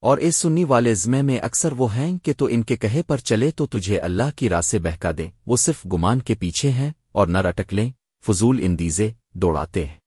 اور اس سنی والے زمے میں اکثر وہ ہیں کہ تو ان کے کہے پر چلے تو تجھے اللہ کی راہ سے بہکا دیں۔ وہ صرف گمان کے پیچھے ہیں اور نہ رٹکلیں، فضول اندیزے دوڑاتے ہیں۔